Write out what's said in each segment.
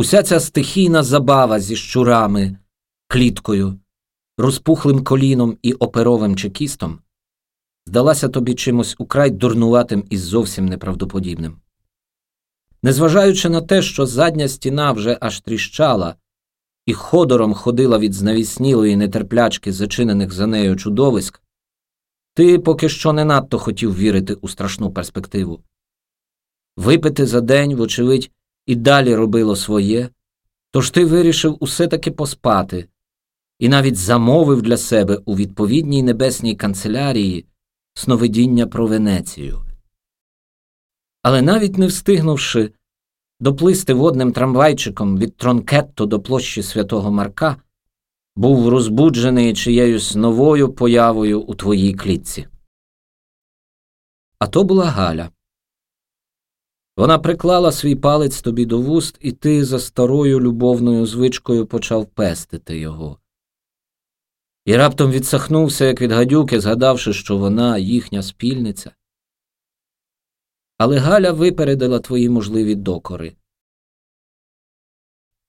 Уся ця стихійна забава зі щурами, кліткою, розпухлим коліном і оперовим чекістом здалася тобі чимось украй дурнуватим і зовсім неправдоподібним. Незважаючи на те, що задня стіна вже аж тріщала і ходором ходила від знавіснілої нетерплячки зачинених за нею чудовиськ, ти поки що не надто хотів вірити у страшну перспективу. Випити за день, вочевидь, і далі робило своє, тож ти вирішив усе таки поспати і навіть замовив для себе у відповідній небесній канцелярії сновидіння про Венецію. Але навіть не встигнувши доплисти водним трамвайчиком від Тронкетто до площі святого Марка, був розбуджений чиєюсь новою появою у твоїй клітці. А то була Галя. Вона приклала свій палець тобі до вуст, і ти за старою любовною звичкою почав пестити його. І раптом відсахнувся, як від гадюки, згадавши, що вона їхня спільниця. Але Галя випередила твої можливі докори.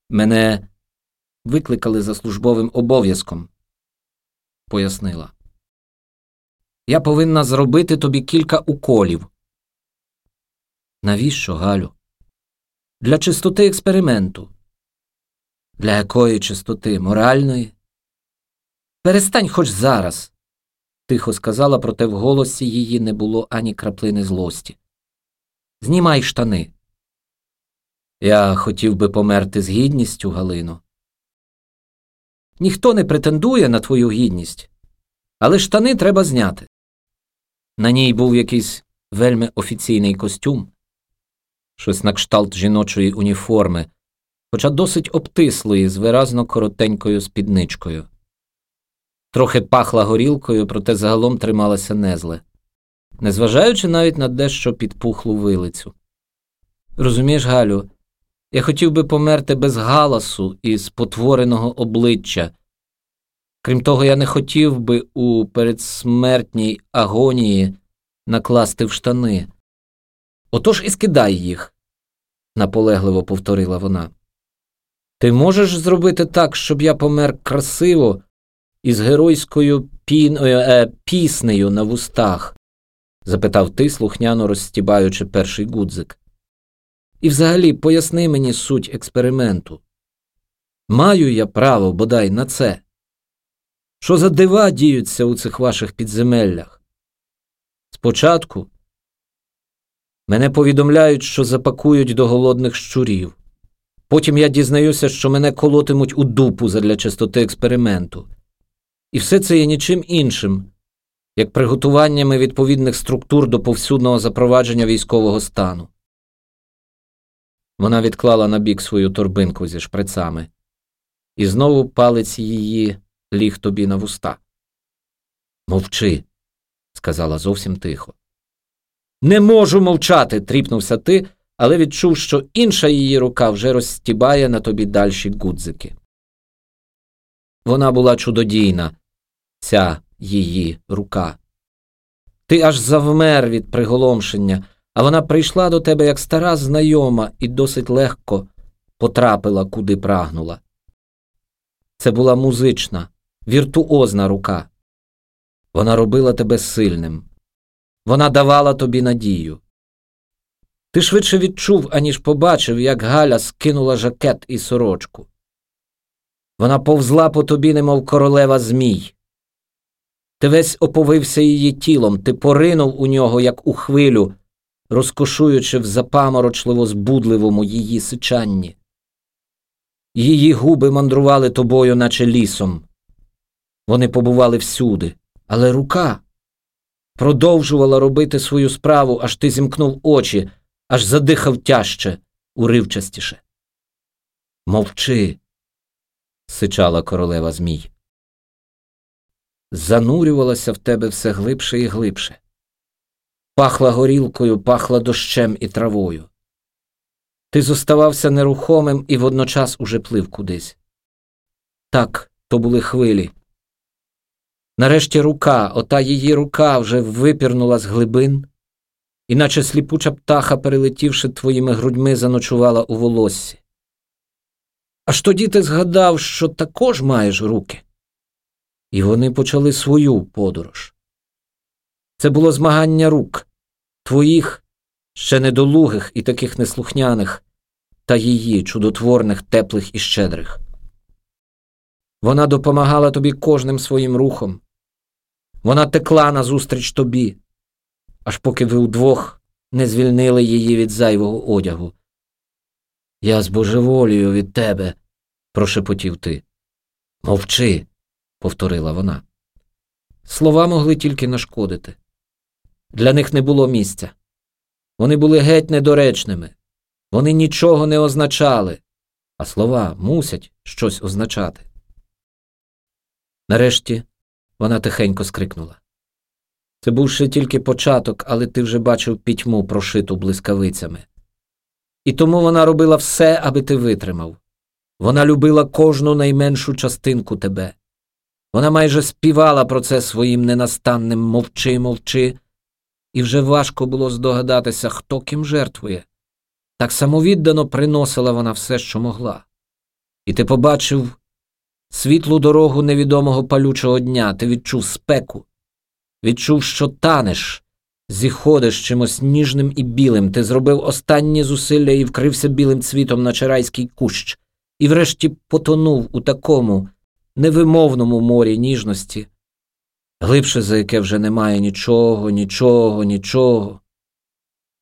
Мене викликали за службовим обов'язком, пояснила. Я повинна зробити тобі кілька уколів. Навіщо, Галю? Для чистоти експерименту. Для якої чистоти? Моральної? Перестань хоч зараз, тихо сказала, проте в голосі її не було ані краплини злості. Знімай штани. Я хотів би померти з гідністю, Галино. Ніхто не претендує на твою гідність, але штани треба зняти. На ній був якийсь вельми офіційний костюм, щось на кшталт жіночої уніформи, хоча досить обтислої з виразно коротенькою спідничкою. Трохи пахла горілкою, проте загалом трималася незле, незважаючи навіть на дещо підпухлу вилицю. Розумієш, Галю, я хотів би померти без галасу і спотвореного обличчя. Крім того, я не хотів би у передсмертній агонії накласти в штани. Отож і скидай їх, наполегливо повторила вона. Ти можеш зробити так, щоб я помер красиво із геройською піною, е, піснею на вустах? запитав ти, слухняно розстібаючи перший гудзик. І взагалі поясни мені суть експерименту. Маю я право бодай на це. Що за дива діються у цих ваших підземеллях? Спочатку мене повідомляють, що запакують до голодних щурів. Потім я дізнаюся, що мене колотимуть у дупу задля чистоти експерименту. І все це є нічим іншим, як приготуваннями відповідних структур до повсюдного запровадження військового стану. Вона відклала на бік свою торбинку зі шприцами, і знову палець її ліг тобі на вуста. Мовчи, сказала зовсім тихо. Не можу мовчати, тріпнувся ти, але відчув, що інша її рука вже розстібає на тобі дальші гудзики. Вона була чудодійна, ця її рука. Ти аж завмер від приголомшення, а вона прийшла до тебе як стара знайома і досить легко потрапила, куди прагнула. Це була музична, віртуозна рука. Вона робила тебе сильним, вона давала тобі надію. Ти швидше відчув, аніж побачив, як Галя скинула жакет і сорочку. Вона повзла по тобі, немов королева Змій. Ти весь оповився її тілом, ти поринув у нього, як у хвилю, розкошуючи в запаморочливо збудливому її сичанні. Її губи мандрували тобою, наче лісом. Вони побували всюди, але рука продовжувала робити свою справу, аж ти зімкнув очі, аж задихав тяжче, уривчастіше. Мовчи, сичала королева Змій. Занурювалася в тебе все глибше і глибше. Пахла горілкою, пахла дощем і травою. Ти зоставався нерухомим і водночас уже плив кудись. Так, то були хвилі. Нарешті рука, ота її рука вже випірнула з глибин, іначе сліпуча птаха, перелетівши твоїми грудьми, заночувала у волоссі. Аж тоді ти згадав, що також маєш руки. І вони почали свою подорож. Це було змагання рук, твоїх, ще недолугих і таких неслухняних, та її чудотворних, теплих і щедрих. Вона допомагала тобі кожним своїм рухом. Вона текла назустріч тобі, аж поки ви удвох не звільнили її від зайвого одягу. Я збожеволію від тебе, прошепотів ти. Мовчи, повторила вона. Слова могли тільки нашкодити. Для них не було місця. Вони були геть недоречними, вони нічого не означали, а слова мусять щось означати. Нарешті вона тихенько скрикнула. Це був ще тільки початок, але ти вже бачив пітьму, прошиту блискавицями. І тому вона робила все, аби ти витримав. Вона любила кожну найменшу частинку тебе. Вона майже співала про це своїм ненастанним мовчи, мовчи, і вже важко було здогадатися, хто ким жертвує. Так самовіддано приносила вона все, що могла. І ти побачив світлу дорогу невідомого палючого дня, ти відчув спеку, відчув, що танеш, зіходиш чимось ніжним і білим, ти зробив останні зусилля і вкрився білим цвітом на чарайський кущ, і врешті потонув у такому невимовному морі ніжності, глибше за яке вже немає нічого, нічого, нічого.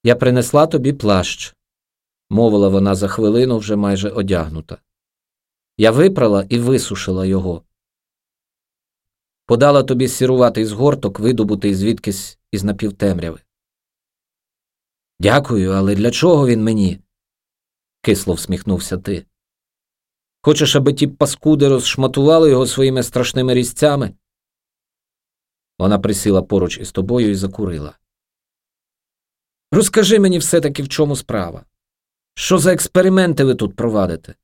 Я принесла тобі плащ, мовила вона за хвилину вже майже одягнута. Я випрала і висушила його. Подала тобі сіруватий згорток, видобутий звідкись із напівтемряви. Дякую, але для чого він мені? кисло всміхнувся ти. Хочеш, аби ті паскуди розшматували його своїми страшними різцями? Вона присіла поруч із тобою і закурила. Розкажи мені все таки, в чому справа. Що за експерименти ви тут провадите?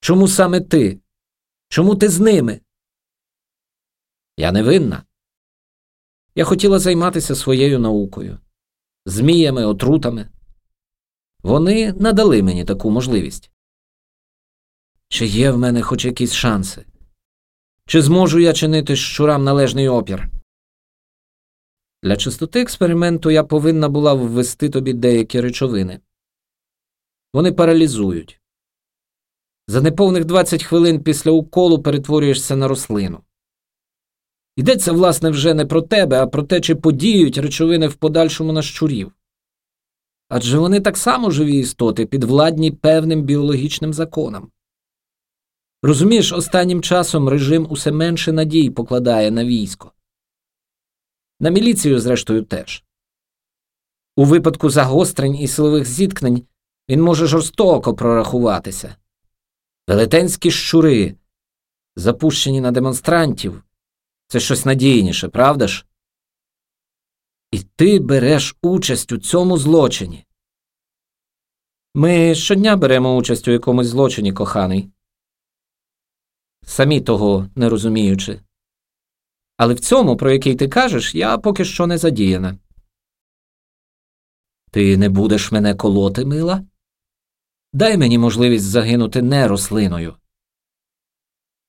Чому саме ти? Чому ти з ними? Я не винна. Я хотіла займатися своєю наукою, зміями, отрутами. Вони надали мені таку можливість. Чи є в мене хоч якісь шанси? Чи зможу я чинити щурам належний опір? Для чистоти експерименту я повинна була ввести тобі деякі речовини. Вони паралізують. За неповних 20 хвилин після уколу перетворюєшся на рослину. Йдеться, власне, вже не про тебе, а про те, чи подіють речовини в подальшому на щурів. Адже вони так само живі істоти, підвладні певним біологічним законам. Розумієш, останнім часом режим усе менше надій покладає на військо. На міліцію, зрештою, теж. У випадку загострень і силових зіткнень він може жорстоко прорахуватися. Велетенські щури, запущені на демонстрантів, це щось надійніше, правда ж? І ти береш участь у цьому злочині. Ми щодня беремо участь у якомусь злочині, коханий. Самі того не розуміючи. Але в цьому, про який ти кажеш, я поки що не задіяна. Ти не будеш мене колоти, мила? Дай мені можливість загинути не рослиною.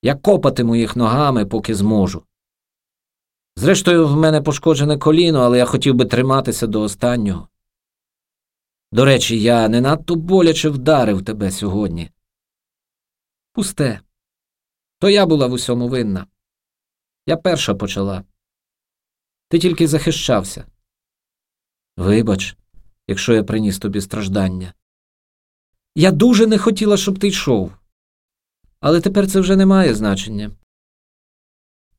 Я копатиму їх ногами, поки зможу. Зрештою, в мене пошкоджене коліно, але я хотів би триматися до останнього. До речі, я не надто боляче вдарив тебе сьогодні. Пусте. То я була в усьому винна. Я перша почала. Ти тільки захищався. Вибач, якщо я приніс тобі страждання. Я дуже не хотіла, щоб ти йшов. Але тепер це вже не має значення.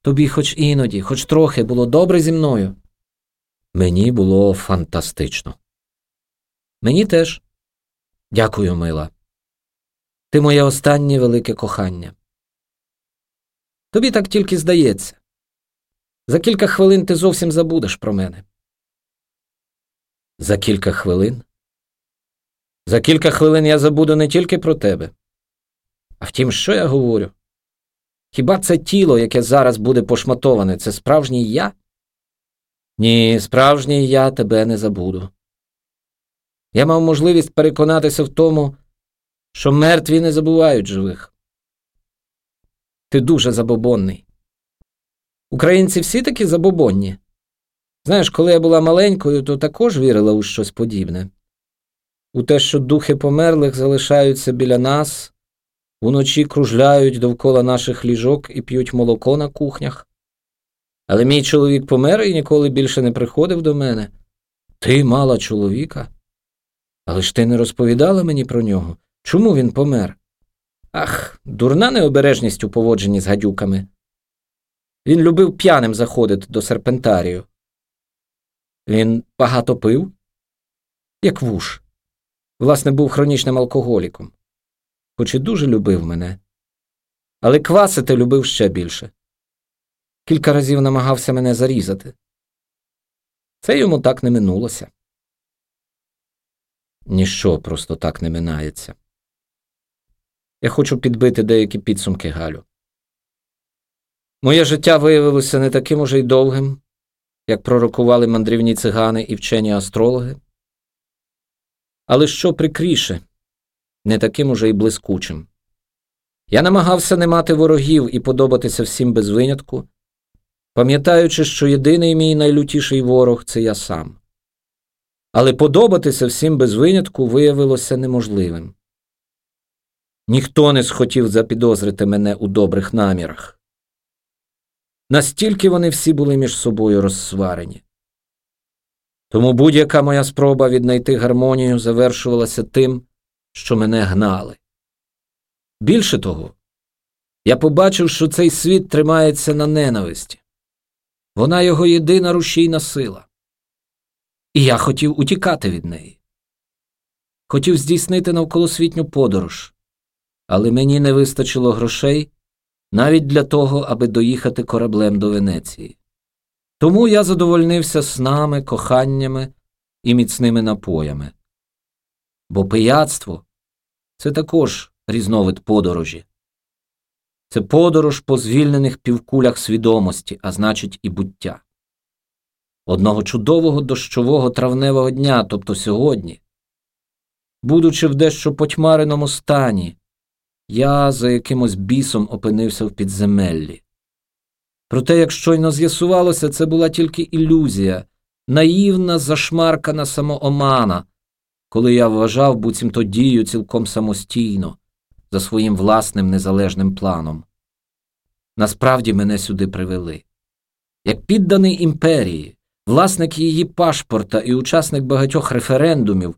Тобі хоч іноді, хоч трохи було добре зі мною. Мені було фантастично. Мені теж. Дякую, мила. Ти моє останнє велике кохання. Тобі так тільки здається. За кілька хвилин ти зовсім забудеш про мене. За кілька хвилин? За кілька хвилин я забуду не тільки про тебе. А втім, що я говорю? Хіба це тіло, яке зараз буде пошматоване, це справжній я? Ні, справжній я тебе не забуду. Я мав можливість переконатися в тому, що мертві не забувають живих. Ти дуже забобонний. Українці всі такі забобонні. Знаєш, коли я була маленькою, то також вірила у щось подібне. У те, що духи померлих залишаються біля нас, уночі кружляють довкола наших ліжок і п'ють молоко на кухнях. Але мій чоловік помер і ніколи більше не приходив до мене. Ти мала чоловіка? Але ж ти не розповідала мені про нього. Чому він помер? Ах, дурна необережність у поводженні з гадюками. Він любив п'яним заходити до серпентарію. Він багато пив, як вуш. Власне, був хронічним алкоголіком, хоч і дуже любив мене. Але квасити любив ще більше. Кілька разів намагався мене зарізати. Це йому так не минулося. Ніщо просто так не минається. Я хочу підбити деякі підсумки Галю. Моє життя виявилося не таким уже й довгим, як пророкували мандрівні цигани і вчені астрологи. Але що прикріше, не таким уже й блискучим. Я намагався не мати ворогів і подобатися всім без винятку, пам'ятаючи, що єдиний мій найлютіший ворог це я сам. Але подобатися всім без винятку виявилося неможливим. Ніхто не схотів запідозрити мене у добрих намірах. Настільки вони всі були між собою розсварені. Тому будь-яка моя спроба віднайти гармонію завершувалася тим, що мене гнали. Більше того, я побачив, що цей світ тримається на ненависті. Вона його єдина рушійна сила. І я хотів утікати від неї. Хотів здійснити навколосвітню подорож, але мені не вистачило грошей навіть для того, аби доїхати кораблем до Венеції. Тому я задовольнився снами, коханнями і міцними напоями. Бо пияцтво це також різновид подорожі. Це подорож по звільнених півкулях свідомості, а значить, і буття. Одного чудового дощового травневого дня, тобто сьогодні, будучи в дещо потьмареному стані, я за якимось бісом опинився в підземеллі. Проте, як щойно з'ясувалося, це була тільки ілюзія, наївна, зашмаркана самоомана, коли я вважав буцімто дію цілком самостійно, за своїм власним незалежним планом. Насправді мене сюди привели. Як підданий імперії, власник її пашпорта і учасник багатьох референдумів,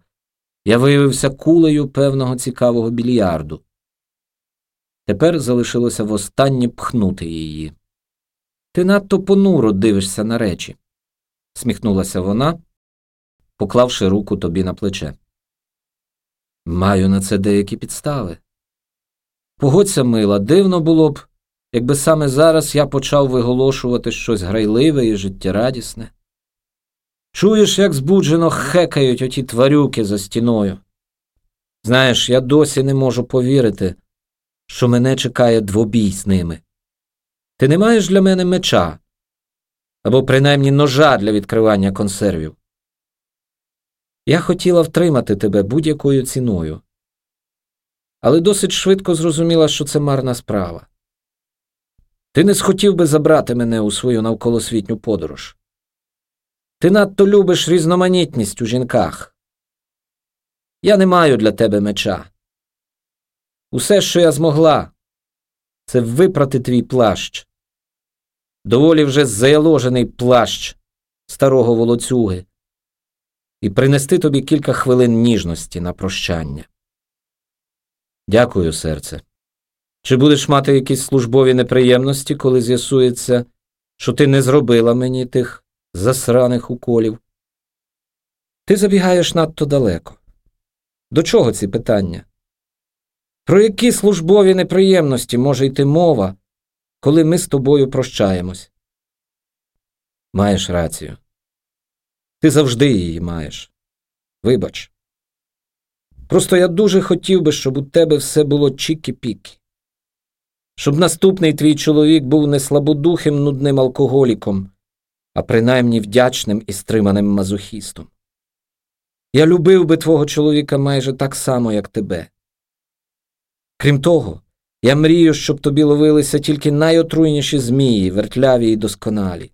я виявився кулею певного цікавого більярду. Тепер залишилося востаннє пхнути її. Ти надто понуро дивишся на речі, сміхнулася вона, поклавши руку тобі на плече. Маю на це деякі підстави. Погодься, мила, дивно було б, якби саме зараз я почав виголошувати щось грайливе і життєрадісне. Чуєш, як збуджено хекають оті тварюки за стіною. Знаєш, я досі не можу повірити, що мене чекає двобій з ними. Ти не маєш для мене меча або принаймні ножа для відкривання консервів. Я хотіла втримати тебе будь-якою ціною, але досить швидко зрозуміла, що це марна справа. Ти не схотів би забрати мене у свою навколосвітню подорож. Ти надто любиш різноманітність у жінках. Я не маю для тебе меча. Усе, що я змогла, це випрати твій плащ. Доволі вже заяложений плащ старого волоцюги, і принести тобі кілька хвилин ніжності на прощання. Дякую, серце. Чи будеш мати якісь службові неприємності, коли з'ясується, що ти не зробила мені тих засраних уколів? Ти забігаєш надто далеко. До чого ці питання? Про які службові неприємності може йти мова, коли ми з тобою прощаємось? Маєш рацію. Ти завжди її маєш. Вибач. Просто я дуже хотів би, щоб у тебе все було чікі-пікі. Щоб наступний твій чоловік був не слабодухим нудним алкоголіком, а принаймні вдячним і стриманим мазохістом. Я любив би твого чоловіка майже так само, як тебе. Крім того, Я мрію, щоб тобі ловилися тільки найотруйніші змії, вертляві і досконалі,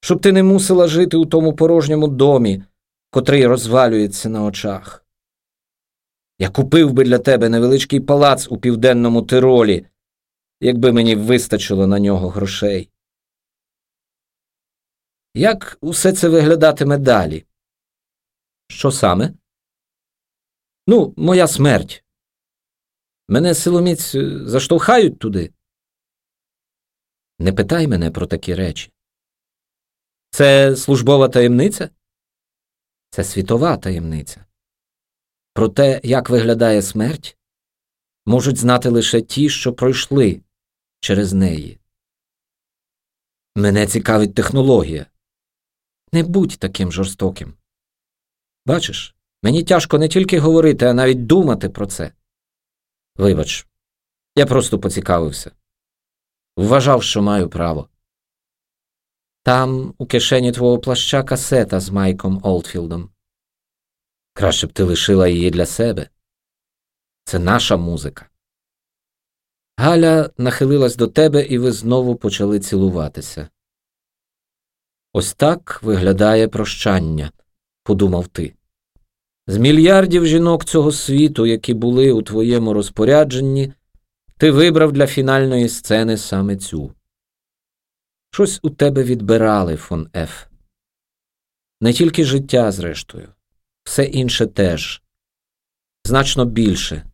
щоб ти не мусила жити у тому порожньому домі, котрий розвалюється на очах. Я купив би для тебе невеличкий палац у південному Тиролі, якби мені вистачило на нього грошей. Як усе це виглядатиме далі? Що саме? Ну, моя смерть. Мене силоміць е, заштовхають туди. Не питай мене про такі речі. Це службова таємниця? Це світова таємниця. Про те, як виглядає смерть, можуть знати лише ті, що пройшли через неї. Мене цікавить технологія. Не будь таким жорстоким. Бачиш, мені тяжко не тільки говорити, а навіть думати про це. Вибач, я просто поцікавився. Вважав, що маю право. Там, у кишені твого плаща, касета з Майком Олдфілдом. Краще б ти лишила її для себе. Це наша музика. Галя нахилилась до тебе, і ви знову почали цілуватися. Ось так виглядає прощання, подумав ти. З мільярдів жінок цього світу, які були у твоєму розпорядженні, ти вибрав для фінальної сцени саме цю. Щось у тебе відбирали, фон Еф. Не тільки життя, зрештою, все інше теж значно більше,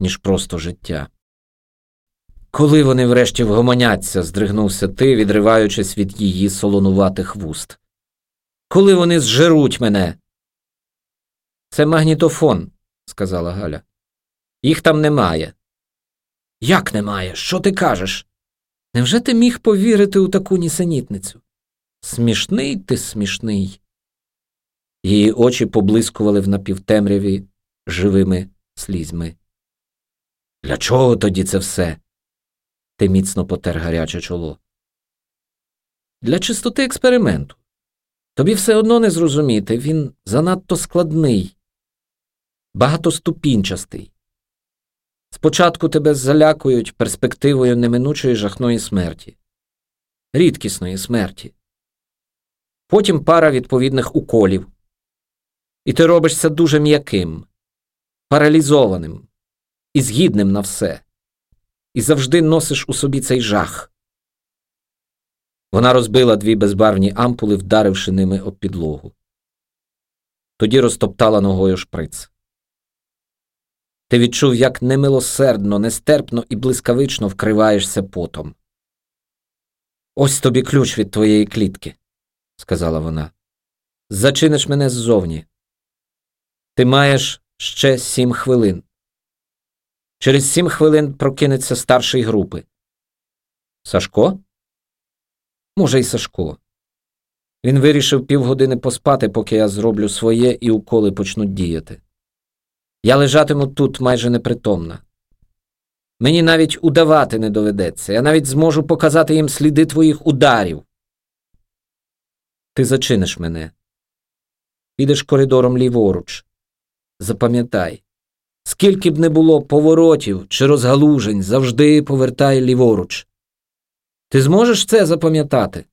ніж просто життя. Коли вони врешті вгомоняться, здригнувся ти, відриваючись від її солонуватих вуст. Коли вони зжеруть мене. Це магнітофон, сказала Галя. Їх там немає. Як немає? Що ти кажеш? Невже ти міг повірити у таку нісенітницю? Смішний ти смішний. Її очі поблискували в напівтемряві живими слізьми. Для чого тоді це все? Ти міцно потер гаряче чоло. Для чистоти експерименту. Тобі все одно не зрозуміти, він занадто складний, багатоступінчастий. Спочатку тебе залякують перспективою неминучої жахної смерті, рідкісної смерті, потім пара відповідних уколів, і ти робишся дуже м'яким, паралізованим і згідним на все, і завжди носиш у собі цей жах. Вона розбила дві безбарвні ампули, вдаривши ними об підлогу. Тоді розтоптала ногою шприц. Ти відчув, як немилосердно, нестерпно і блискавично вкриваєшся потом. Ось тобі ключ від твоєї клітки, сказала вона. Зачиниш мене ззовні. Ти маєш ще сім хвилин. Через сім хвилин прокинеться старший групи. Сашко? Може, й Сашко. Він вирішив півгодини поспати, поки я зроблю своє і уколи почнуть діяти. Я лежатиму тут майже непритомна. Мені навіть удавати не доведеться, я навіть зможу показати їм сліди твоїх ударів. Ти зачиниш мене. Підеш коридором ліворуч. Запам'ятай, скільки б не було поворотів чи розгалужень, завжди повертай ліворуч. Ти зможеш це запам'ятати?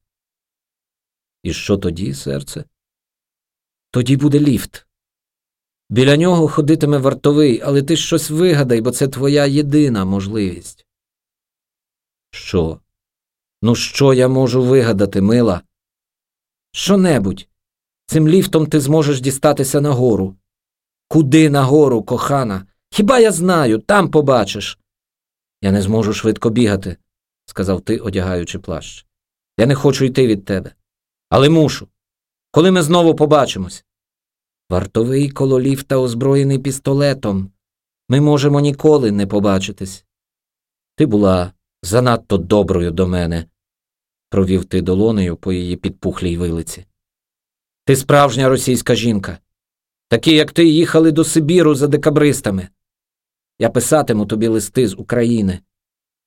І що тоді, серце? Тоді буде ліфт. Біля нього ходитиме вартовий, але ти щось вигадай, бо це твоя єдина можливість. Що? Ну, що я можу вигадати, мила? Що небудь. Цим ліфтом ти зможеш дістатися нагору. Куди нагору, кохана? Хіба я знаю, там побачиш. Я не зможу швидко бігати, сказав ти, одягаючи плащ. Я не хочу йти від тебе. Але мушу. Коли ми знову побачимось. Вартовий коло ліфта озброєний пістолетом. Ми можемо ніколи не побачитись. Ти була занадто доброю до мене, провів ти долонею по її підпухлій вилиці. Ти справжня російська жінка. Такі, як ти, їхали до Сибіру за декабристами. Я писатиму тобі листи з України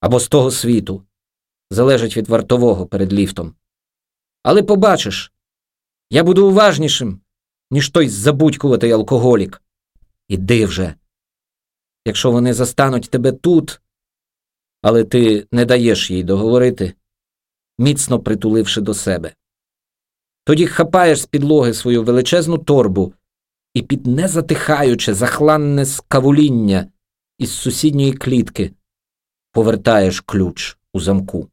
або з того світу. Залежить від вартового перед ліфтом. Але побачиш, я буду уважнішим ніж той забудькуватий алкоголік. Іди вже. Якщо вони застануть тебе тут, але ти не даєш їй договорити, міцно притуливши до себе. Тоді хапаєш з підлоги свою величезну торбу і під незатихаюче захланне скавуління із сусідньої клітки повертаєш ключ у замку.